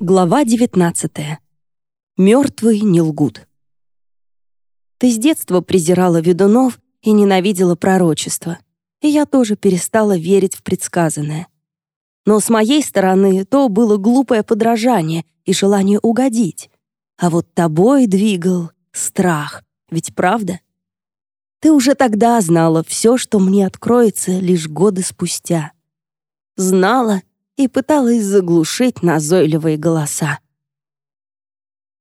Глава 19. Мертвые не лгут. Ты с детства презирала ведунов и ненавидела пророчество, и я тоже перестала верить в предсказанное. Но с моей стороны то было глупое подражание и желание угодить. А вот тобой двигал страх, ведь правда? Ты уже тогда знала все, что мне откроется лишь годы спустя. Знала и пыталась заглушить назойливые голоса.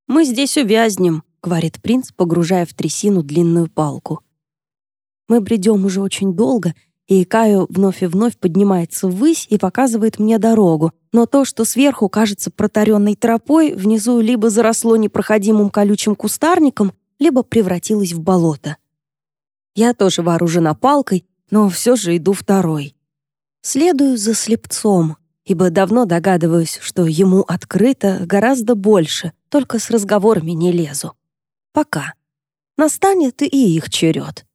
«Мы здесь увязнем», — говорит принц, погружая в трясину длинную палку. Мы бредем уже очень долго, и Каю вновь и вновь поднимается ввысь и показывает мне дорогу, но то, что сверху кажется протаренной тропой, внизу либо заросло непроходимым колючим кустарником, либо превратилось в болото. Я тоже вооружена палкой, но все же иду второй. Следую за слепцом, ибо давно догадываюсь, что ему открыто гораздо больше, только с разговорами не лезу. Пока. Настанет и их черед.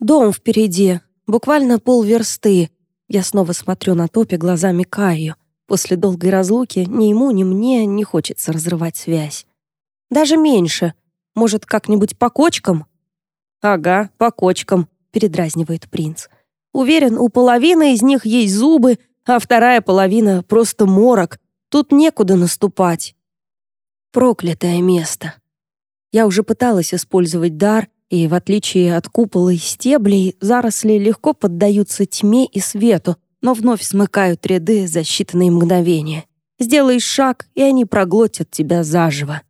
Дом впереди, буквально полверсты. Я снова смотрю на топе глазами Каю. После долгой разлуки ни ему, ни мне не хочется разрывать связь. Даже меньше. Может, как-нибудь по кочкам? «Ага, по кочкам», — передразнивает принц. «Уверен, у половины из них есть зубы, а вторая половина — просто морок. Тут некуда наступать. Проклятое место. Я уже пыталась использовать дар, и, в отличие от купола и стеблей, заросли легко поддаются тьме и свету, но вновь смыкают ряды за считанные мгновения. Сделаешь шаг, и они проглотят тебя заживо.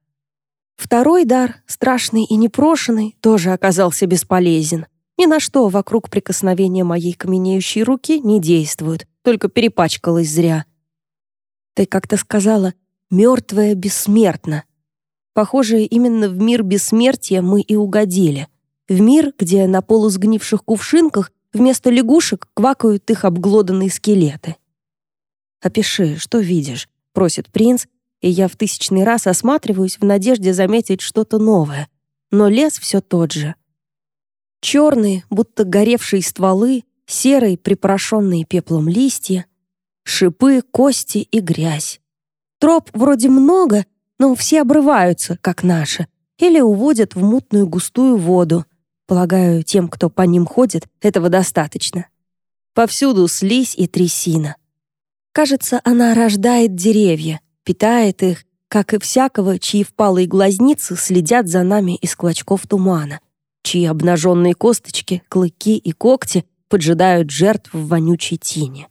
Второй дар, страшный и непрошенный, тоже оказался бесполезен. Ни на что вокруг прикосновения моей каменеющей руки не действуют, только перепачкалась зря. Ты как-то сказала «мертвая бессмертна». Похоже, именно в мир бессмертия мы и угодили. В мир, где на полусгнивших кувшинках вместо лягушек квакают их обглоданные скелеты. «Опиши, что видишь?» — просит принц, и я в тысячный раз осматриваюсь в надежде заметить что-то новое. Но лес все тот же. Черные, будто горевшие стволы, серые, припорошенные пеплом листья, шипы, кости и грязь. Троп вроде много, но все обрываются, как наши, или уводят в мутную густую воду. Полагаю, тем, кто по ним ходит, этого достаточно. Повсюду слизь и трясина. Кажется, она рождает деревья, питает их, как и всякого, чьи впалые глазницы следят за нами из клочков тумана, чьи обнаженные косточки, клыки и когти поджидают жертв в вонючей тени.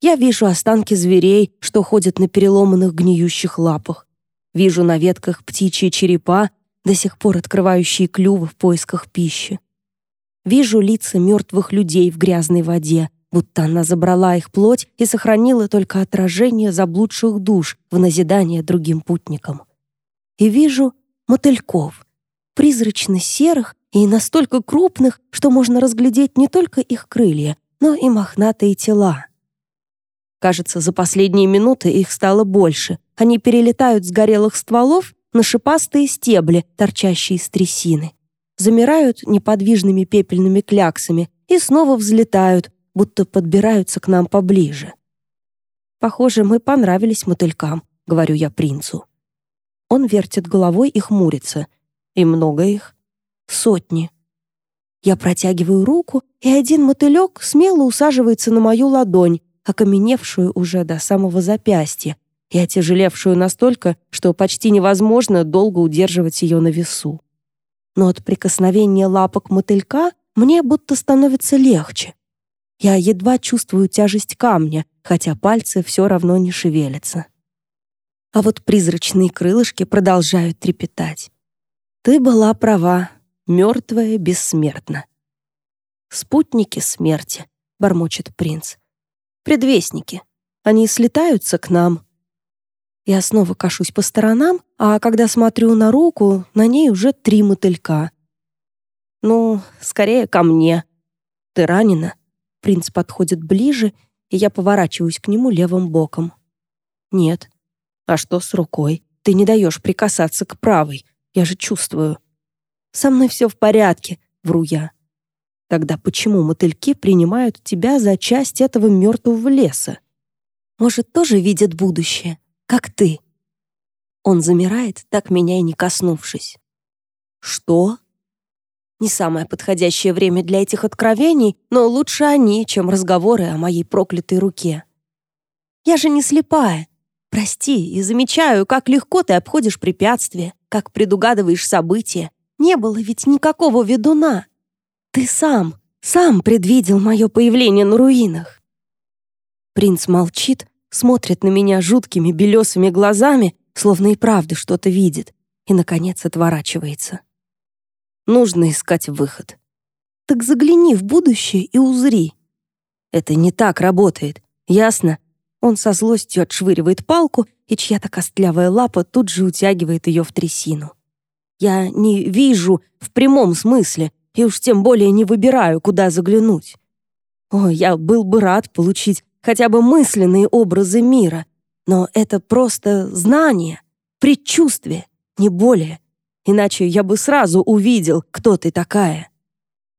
Я вижу останки зверей, что ходят на переломанных гниющих лапах. Вижу на ветках птичьи черепа, до сих пор открывающие клювы в поисках пищи. Вижу лица мертвых людей в грязной воде, будто она забрала их плоть и сохранила только отражение заблудших душ в назидание другим путникам. И вижу мотыльков, призрачно серых и настолько крупных, что можно разглядеть не только их крылья, но и мохнатые тела. Кажется, за последние минуты их стало больше. Они перелетают с горелых стволов на шипастые стебли, торчащие из трясины. Замирают неподвижными пепельными кляксами и снова взлетают, будто подбираются к нам поближе. «Похоже, мы понравились мотылькам», — говорю я принцу. Он вертит головой и хмурится. «И много их?» Сотни. Я протягиваю руку, и один мотылек смело усаживается на мою ладонь, окаменевшую уже до самого запястья и отяжелевшую настолько, что почти невозможно долго удерживать ее на весу. Но от прикосновения лапок мотылька мне будто становится легче. Я едва чувствую тяжесть камня, хотя пальцы все равно не шевелятся. А вот призрачные крылышки продолжают трепетать. Ты была права, мертвая бессмертна. «Спутники смерти», — бормочет принц. «Предвестники. Они слетаются к нам». Я снова кашусь по сторонам, а когда смотрю на руку, на ней уже три мотылька. «Ну, скорее ко мне. Ты ранена?» Принц подходит ближе, и я поворачиваюсь к нему левым боком. «Нет». «А что с рукой? Ты не даешь прикасаться к правой. Я же чувствую». Со мной все в порядке, вру я. Тогда почему мотыльки принимают тебя за часть этого мертвого леса? Может, тоже видят будущее? как ты». Он замирает, так меня и не коснувшись. «Что?» Не самое подходящее время для этих откровений, но лучше они, чем разговоры о моей проклятой руке. Я же не слепая. Прости, и замечаю, как легко ты обходишь препятствия, как предугадываешь события. Не было ведь никакого ведуна. Ты сам, сам предвидел мое появление на руинах. Принц молчит, смотрит на меня жуткими белесыми глазами, словно и правда что-то видит, и, наконец, отворачивается. Нужно искать выход. Так загляни в будущее и узри. Это не так работает, ясно? Он со злостью отшвыривает палку, и чья-то костлявая лапа тут же утягивает ее в трясину. Я не вижу в прямом смысле, и уж тем более не выбираю, куда заглянуть. О, я был бы рад получить хотя бы мысленные образы мира, но это просто знание, предчувствие, не более иначе я бы сразу увидел, кто ты такая.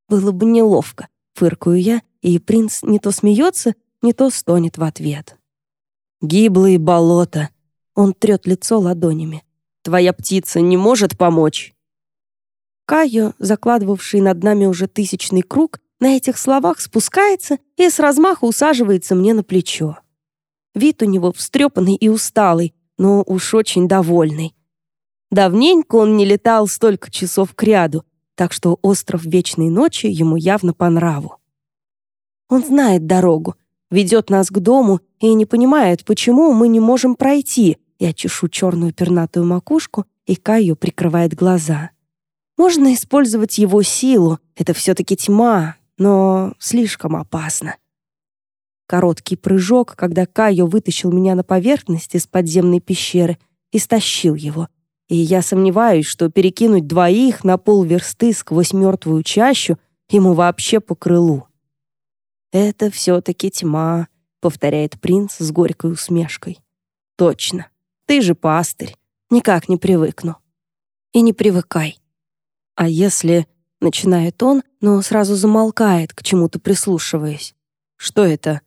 Было бы неловко, фыркаю я, и принц не то смеется, не то стонет в ответ. Гиблые болота. Он трет лицо ладонями. Твоя птица не может помочь. Кайо, закладывавший над нами уже тысячный круг, на этих словах спускается и с размаха усаживается мне на плечо. Вид у него встрепанный и усталый, но уж очень довольный. Давненько он не летал столько часов кряду, так что остров Вечной Ночи ему явно по нраву. Он знает дорогу, ведет нас к дому и не понимает, почему мы не можем пройти. Я чешу черную пернатую макушку, и Кайо прикрывает глаза. Можно использовать его силу, это все-таки тьма, но слишком опасно. Короткий прыжок, когда Кайо вытащил меня на поверхность из подземной пещеры и стащил его — и я сомневаюсь, что перекинуть двоих на полверсты сквозь мертвую чащу ему вообще по крылу. «Это все-таки тьма», — повторяет принц с горькой усмешкой. «Точно. Ты же пастырь. Никак не привыкну». «И не привыкай». «А если...» — начинает он, но сразу замолкает, к чему-то прислушиваясь. «Что это?»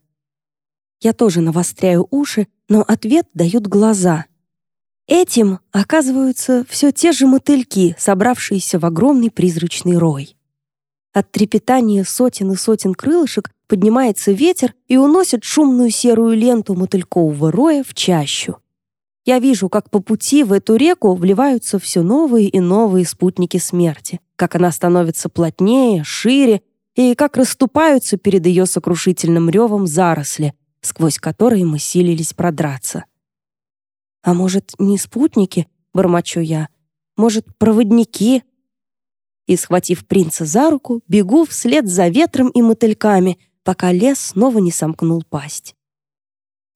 Я тоже навостряю уши, но ответ дают глаза — Этим оказываются все те же мотыльки, собравшиеся в огромный призрачный рой. От трепетания сотен и сотен крылышек поднимается ветер и уносит шумную серую ленту мотылькового роя в чащу. Я вижу, как по пути в эту реку вливаются все новые и новые спутники смерти, как она становится плотнее, шире, и как расступаются перед ее сокрушительным ревом заросли, сквозь которые мы силились продраться. А может, не спутники, бормочу я? Может, проводники? И, схватив принца за руку, бегу вслед за ветром и мотыльками, пока лес снова не сомкнул пасть.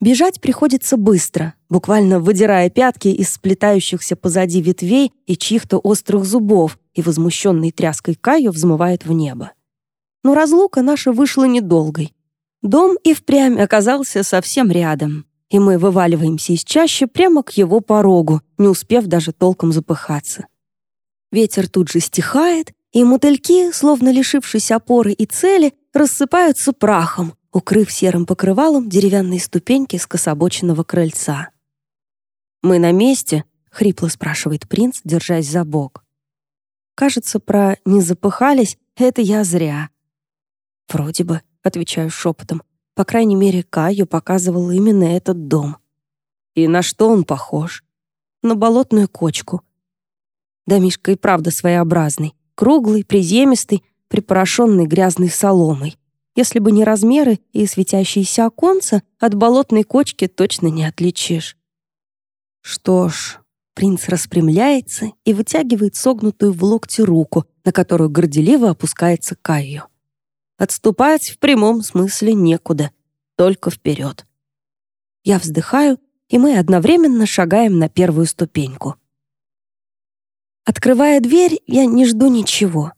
Бежать приходится быстро, буквально выдирая пятки из сплетающихся позади ветвей и чьих-то острых зубов, и возмущенный тряской Каю взмывает в небо. Но разлука наша вышла недолгой. Дом и впрямь оказался совсем рядом и мы вываливаемся из чащи прямо к его порогу, не успев даже толком запыхаться. Ветер тут же стихает, и мотыльки, словно лишившись опоры и цели, рассыпаются прахом, укрыв серым покрывалом деревянные ступеньки скособоченного крыльца. «Мы на месте?» — хрипло спрашивает принц, держась за бок. Кажется, про «не запыхались» — это я зря. «Вроде бы», — отвечаю шепотом, по крайней мере, Каю показывал именно этот дом. И на что он похож? На болотную кочку. Домишка и правда своеобразный. Круглый, приземистый, припорошенный грязной соломой. Если бы не размеры и светящиеся оконца, от болотной кочки точно не отличишь. Что ж, принц распрямляется и вытягивает согнутую в локте руку, на которую горделиво опускается Кайо. Отступать в прямом смысле некуда, только вперед. Я вздыхаю, и мы одновременно шагаем на первую ступеньку. Открывая дверь, я не жду ничего.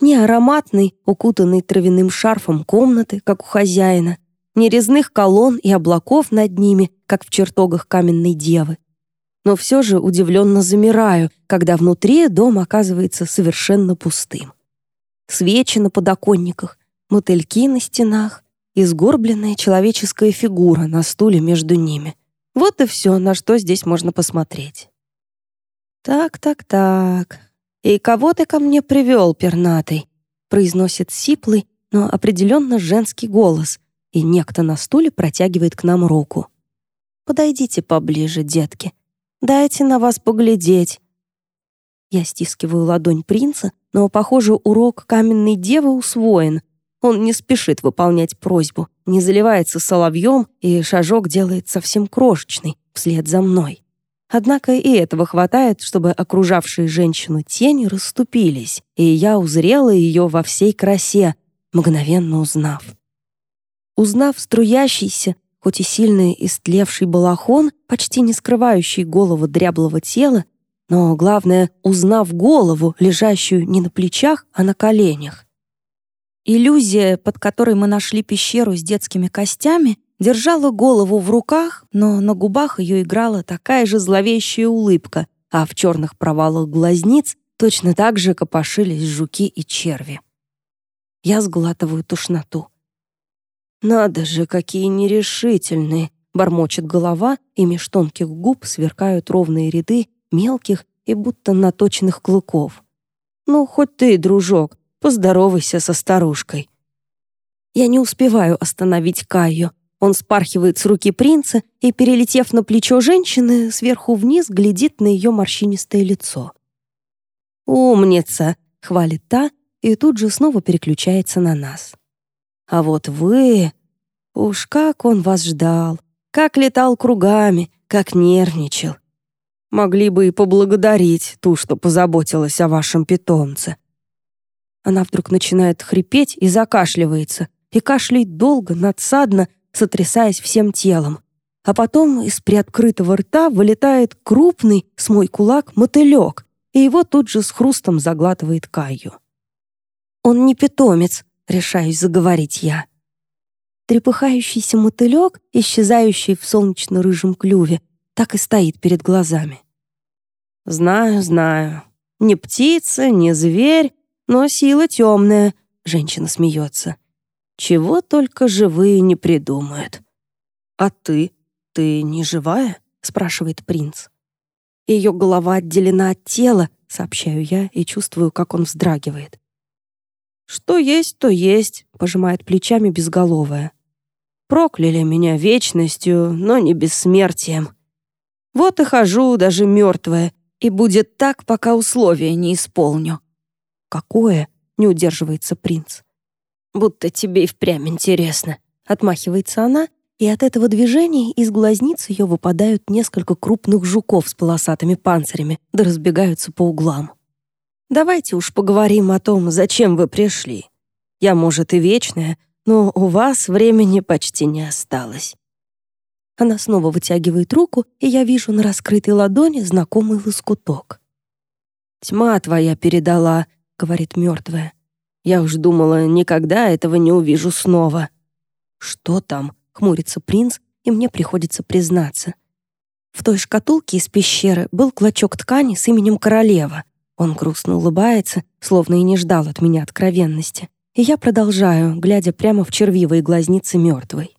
Ни ароматной, укутанной травяным шарфом комнаты, как у хозяина, ни резных колонн и облаков над ними, как в чертогах каменной девы. Но все же удивленно замираю, когда внутри дом оказывается совершенно пустым. Свечи на подоконниках, мотыльки на стенах и сгорбленная человеческая фигура на стуле между ними. Вот и все, на что здесь можно посмотреть. «Так, так, так. И кого ты ко мне привел, пернатый?» произносит сиплый, но определенно женский голос, и некто на стуле протягивает к нам руку. «Подойдите поближе, детки. Дайте на вас поглядеть». Я стискиваю ладонь принца, но, похоже, урок каменной девы усвоен. Он не спешит выполнять просьбу, не заливается соловьем, и шажок делает совсем крошечный, вслед за мной. Однако и этого хватает, чтобы окружавшие женщину тени расступились, и я узрела ее во всей красе, мгновенно узнав. Узнав струящийся, хоть и сильно истлевший балахон, почти не скрывающий голову дряблого тела, но, главное, узнав голову, лежащую не на плечах, а на коленях. Иллюзия, под которой мы нашли пещеру с детскими костями, держала голову в руках, но на губах ее играла такая же зловещая улыбка, а в черных провалах глазниц точно так же копошились жуки и черви. Я сглатываю тошноту. «Надо же, какие нерешительные!» — бормочет голова, и меж тонких губ сверкают ровные ряды мелких и будто наточенных клыков. «Ну, хоть ты, дружок, поздоровайся со старушкой». Я не успеваю остановить Кайо. Он спархивает с руки принца и, перелетев на плечо женщины, сверху вниз глядит на ее морщинистое лицо. «Умница!» — хвалит та и тут же снова переключается на нас. «А вот вы... Уж как он вас ждал! Как летал кругами, как нервничал! Могли бы и поблагодарить ту, что позаботилась о вашем питомце». Она вдруг начинает хрипеть и закашливается, и кашляет долго, надсадно, сотрясаясь всем телом. А потом из приоткрытого рта вылетает крупный, с мой кулак, мотылек, и его тут же с хрустом заглатывает Каю. «Он не питомец», — решаюсь заговорить я. Трепыхающийся мотылек, исчезающий в солнечно-рыжем клюве, так и стоит перед глазами. «Знаю, знаю. Не птица, не зверь, но сила темная», — женщина смеется. Чего только живые не придумают. «А ты? Ты не живая?» — спрашивает принц. Ее голова отделена от тела, сообщаю я и чувствую, как он вздрагивает. «Что есть, то есть», — пожимает плечами безголовая. «Прокляли меня вечностью, но не бессмертием. Вот и хожу, даже мертвая, и будет так, пока условия не исполню». «Какое?» — не удерживается принц будто тебе и впрямь интересно», — отмахивается она, и от этого движения из глазниц ее выпадают несколько крупных жуков с полосатыми панцирями, да разбегаются по углам. «Давайте уж поговорим о том, зачем вы пришли. Я, может, и вечная, но у вас времени почти не осталось». Она снова вытягивает руку, и я вижу на раскрытой ладони знакомый лоскуток. «Тьма твоя передала», — говорит мертвая. Я уж думала, никогда этого не увижу снова. Что там? Хмурится принц, и мне приходится признаться. В той шкатулке из пещеры был клочок ткани с именем королева. Он грустно улыбается, словно и не ждал от меня откровенности. И я продолжаю, глядя прямо в червивые глазницы мертвой.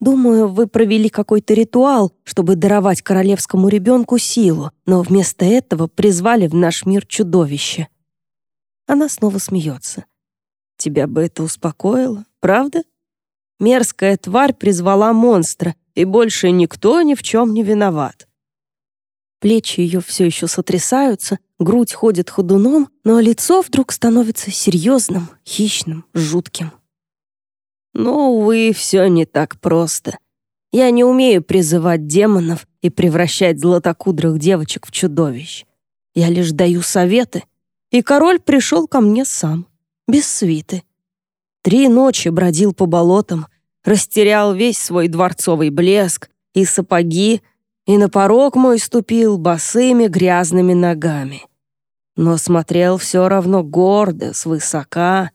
Думаю, вы провели какой-то ритуал, чтобы даровать королевскому ребенку силу, но вместо этого призвали в наш мир чудовище. Она снова смеется. «Тебя бы это успокоило, правда? Мерзкая тварь призвала монстра, и больше никто ни в чем не виноват». Плечи ее все еще сотрясаются, грудь ходит ходуном, но лицо вдруг становится серьезным, хищным, жутким. Но, увы, все не так просто. Я не умею призывать демонов и превращать златокудрых девочек в чудовищ. Я лишь даю советы — и король пришел ко мне сам, без свиты. Три ночи бродил по болотам, растерял весь свой дворцовый блеск и сапоги, и на порог мой ступил босыми грязными ногами. Но смотрел все равно гордо, свысока,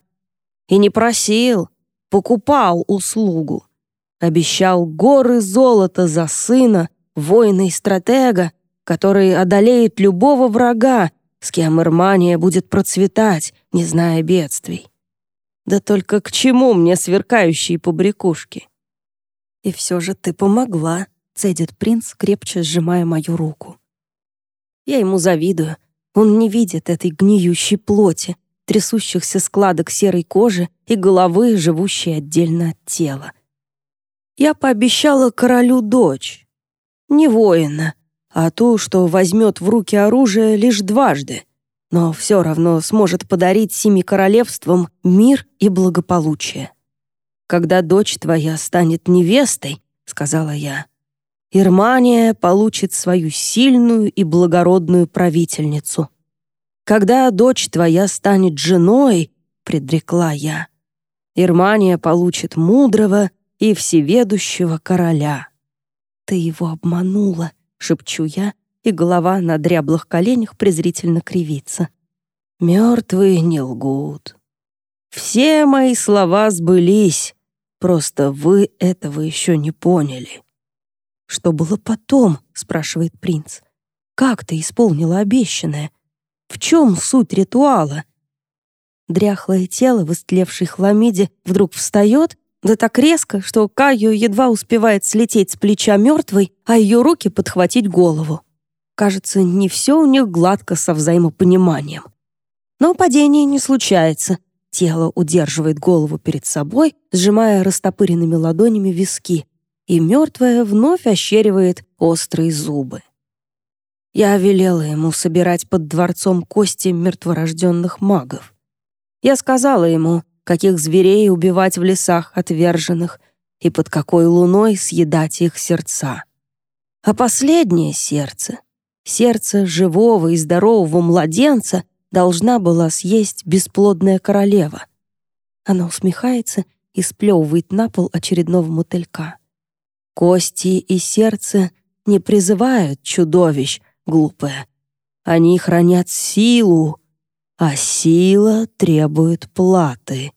и не просил, покупал услугу. Обещал горы золота за сына, воина и стратега, который одолеет любого врага с кем Ирмания будет процветать, не зная бедствий. Да только к чему мне сверкающие побрякушки? И все же ты помогла, — цедит принц, крепче сжимая мою руку. Я ему завидую. Он не видит этой гниющей плоти, трясущихся складок серой кожи и головы, живущей отдельно от тела. Я пообещала королю дочь. Не воина, а ту, что возьмет в руки оружие лишь дважды, но все равно сможет подарить семи королевствам мир и благополучие. «Когда дочь твоя станет невестой», — сказала я, Ирмания получит свою сильную и благородную правительницу. Когда дочь твоя станет женой, предрекла я, Ирмания получит мудрого и всеведущего короля. Ты его обманула, шепчу я, и голова на дряблых коленях презрительно кривится. Мертвые не лгут. Все мои слова сбылись, просто вы этого еще не поняли. «Что было потом?» — спрашивает принц. «Как ты исполнила обещанное? В чем суть ритуала?» Дряхлое тело в истлевшей хламиде вдруг встает, да так резко, что Каю едва успевает слететь с плеча мертвой, а ее руки подхватить голову. Кажется, не все у них гладко со взаимопониманием. Но падение не случается. Тело удерживает голову перед собой, сжимая растопыренными ладонями виски, и мертвая вновь ощеривает острые зубы. Я велела ему собирать под дворцом кости мертворожденных магов. Я сказала ему, каких зверей убивать в лесах отверженных и под какой луной съедать их сердца. А последнее сердце, сердце живого и здорового младенца, должна была съесть бесплодная королева. Она усмехается и сплевывает на пол очередного мотылька. Кости и сердце не призывают чудовищ, глупая. Они хранят силу, а сила требует платы.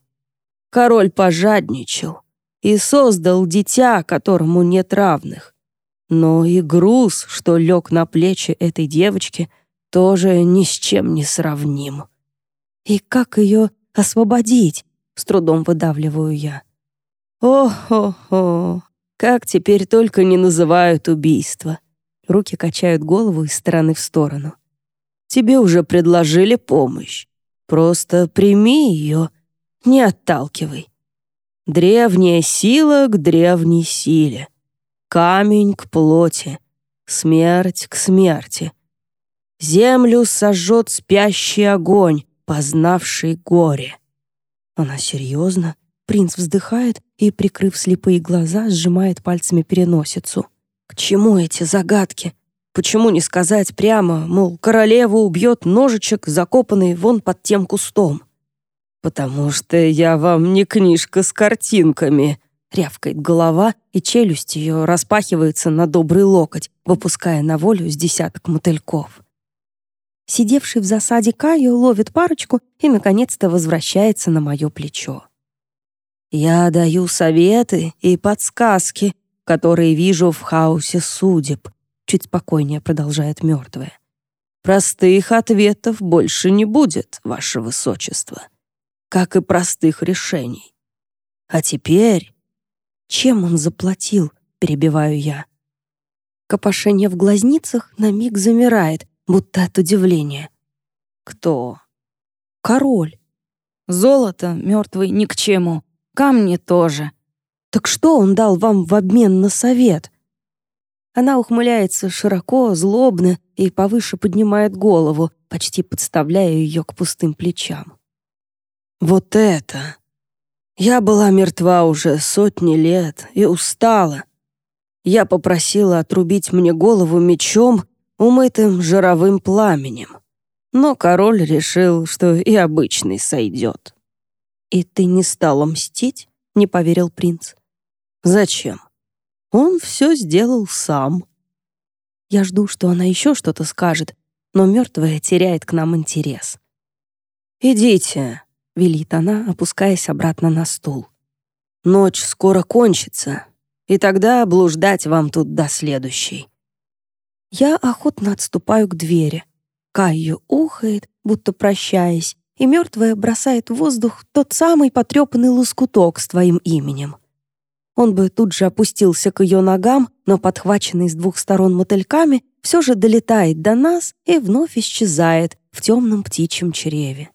Король пожадничал и создал дитя, которому нет равных. Но и груз, что лег на плечи этой девочки, тоже ни с чем не сравним. И как ее освободить, с трудом выдавливаю я. О-хо-хо, как теперь только не называют убийство. Руки качают голову из стороны в сторону. Тебе уже предложили помощь. Просто прими ее, не отталкивай. Древняя сила к древней силе. Камень к плоти. Смерть к смерти. Землю сожжет спящий огонь, познавший горе. Она серьезно? Принц вздыхает и, прикрыв слепые глаза, сжимает пальцами переносицу. К чему эти загадки? Почему не сказать прямо, мол, королеву убьет ножичек, закопанный вон под тем кустом? «Потому что я вам не книжка с картинками», — рявкает голова, и челюсть ее распахивается на добрый локоть, выпуская на волю с десяток мотыльков. Сидевший в засаде Каю ловит парочку и, наконец-то, возвращается на мое плечо. Я даю советы и подсказки, которые вижу в хаосе судеб, чуть спокойнее продолжает мертвая. Простых ответов больше не будет, ваше высочество, как и простых решений. А теперь... Чем он заплатил, перебиваю я. Копошение в глазницах на миг замирает, будто от удивления. Кто? Король. Золото мертвый ни к чему. Камни тоже. Так что он дал вам в обмен на совет? Она ухмыляется широко, злобно и повыше поднимает голову, почти подставляя ее к пустым плечам. Вот это! Я была мертва уже сотни лет и устала. Я попросила отрубить мне голову мечом, умытым жировым пламенем. Но король решил, что и обычный сойдет. «И ты не стала мстить?» — не поверил принц. «Зачем? Он все сделал сам». Я жду, что она еще что-то скажет, но мертвая теряет к нам интерес. «Идите», — велит она, опускаясь обратно на стул. «Ночь скоро кончится, и тогда блуждать вам тут до следующей». Я охотно отступаю к двери. Кайю ухает, будто прощаясь, и мертвая бросает в воздух тот самый потрепанный лоскуток с твоим именем. он бы тут же опустился к ее ногам, но подхваченный с двух сторон мотыльками все же долетает до нас и вновь исчезает в темном птичьем чреве.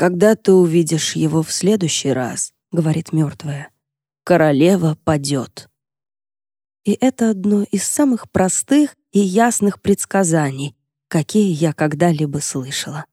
«Когда ты увидишь его в следующий раз», — говорит мертвая, — «королева падет». И это одно из самых простых и ясных предсказаний, какие я когда-либо слышала.